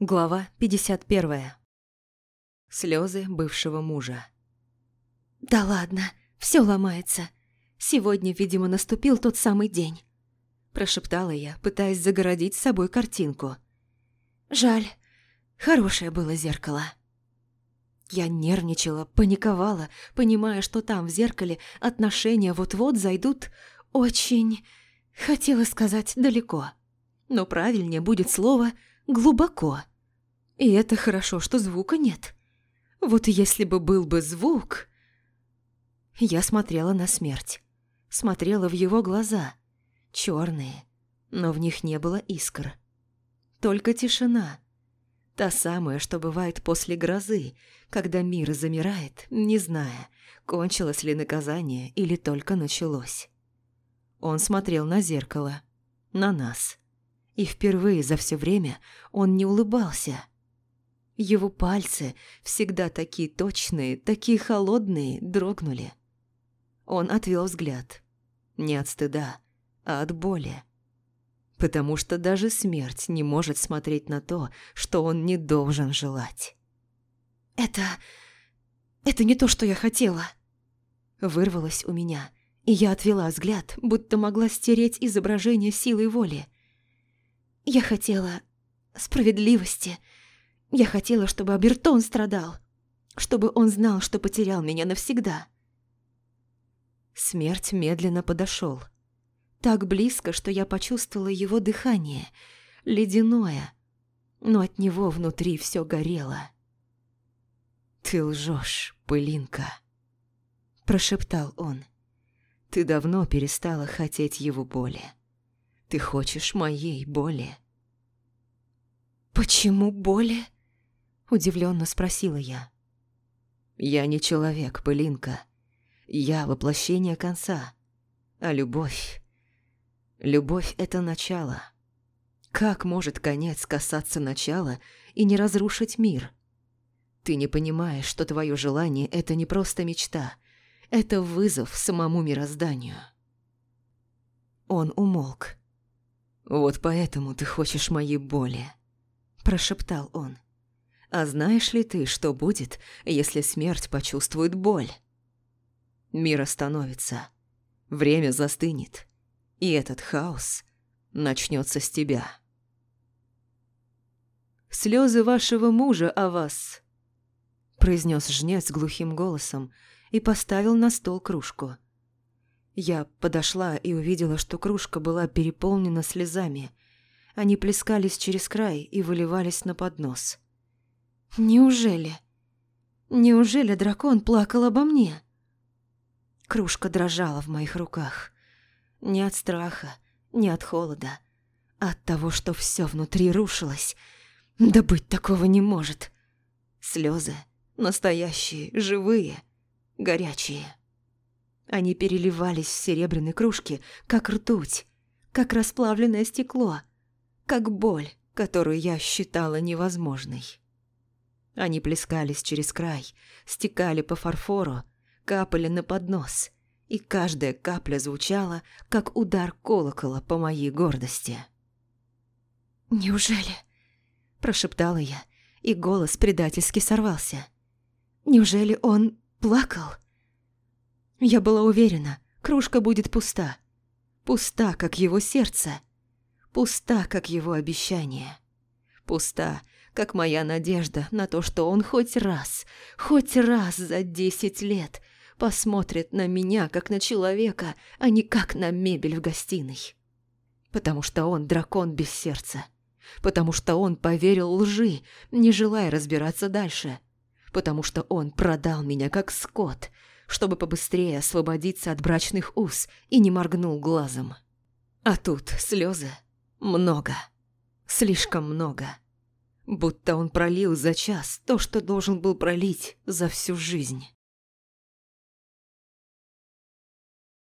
Глава 51. Слезы бывшего мужа. «Да ладно, все ломается. Сегодня, видимо, наступил тот самый день», – прошептала я, пытаясь загородить с собой картинку. «Жаль, хорошее было зеркало». Я нервничала, паниковала, понимая, что там, в зеркале, отношения вот-вот зайдут очень... Хотела сказать далеко. Но правильнее будет слово «глубоко». И это хорошо, что звука нет. Вот если бы был бы звук... Я смотрела на смерть. Смотрела в его глаза. черные, но в них не было искр. Только тишина. Та самая, что бывает после грозы, когда мир замирает, не зная, кончилось ли наказание или только началось. Он смотрел на зеркало, на нас. И впервые за все время он не улыбался – его пальцы, всегда такие точные, такие холодные, дрогнули. Он отвел взгляд. Не от стыда, а от боли. Потому что даже смерть не может смотреть на то, что он не должен желать. «Это... это не то, что я хотела!» Вырвалось у меня, и я отвела взгляд, будто могла стереть изображение силой воли. «Я хотела справедливости», я хотела, чтобы Абертон страдал, чтобы он знал, что потерял меня навсегда. Смерть медленно подошел. Так близко, что я почувствовала его дыхание, ледяное, но от него внутри все горело. «Ты лжешь, пылинка», – прошептал он. «Ты давно перестала хотеть его боли. Ты хочешь моей боли». «Почему боли?» Удивленно спросила я. «Я не человек, пылинка. Я воплощение конца. А любовь... Любовь — это начало. Как может конец касаться начала и не разрушить мир? Ты не понимаешь, что твое желание — это не просто мечта. Это вызов самому мирозданию». Он умолк. «Вот поэтому ты хочешь моей боли», – прошептал он. А знаешь ли ты, что будет, если смерть почувствует боль? Мир остановится, время застынет, и этот хаос начнется с тебя. «Слезы вашего мужа о вас», – произнес жнец глухим голосом и поставил на стол кружку. Я подошла и увидела, что кружка была переполнена слезами. Они плескались через край и выливались на поднос. Неужели? Неужели дракон плакал обо мне? Кружка дрожала в моих руках. Не от страха, не от холода, а от того, что все внутри рушилось. Да быть такого не может. Слезы настоящие, живые, горячие. Они переливались в серебряной кружке, как ртуть, как расплавленное стекло, как боль, которую я считала невозможной. Они плескались через край, стекали по фарфору, капали на поднос, и каждая капля звучала, как удар колокола по моей гордости. «Неужели?» – прошептала я, и голос предательски сорвался. «Неужели он плакал?» Я была уверена, кружка будет пуста. Пуста, как его сердце. Пуста, как его обещание. Пуста, как моя надежда на то, что он хоть раз, хоть раз за десять лет посмотрит на меня, как на человека, а не как на мебель в гостиной. Потому что он дракон без сердца. Потому что он поверил лжи, не желая разбираться дальше. Потому что он продал меня как скот, чтобы побыстрее освободиться от брачных уз и не моргнул глазом. А тут слезы много. Слишком много. Будто он пролил за час то, что должен был пролить за всю жизнь.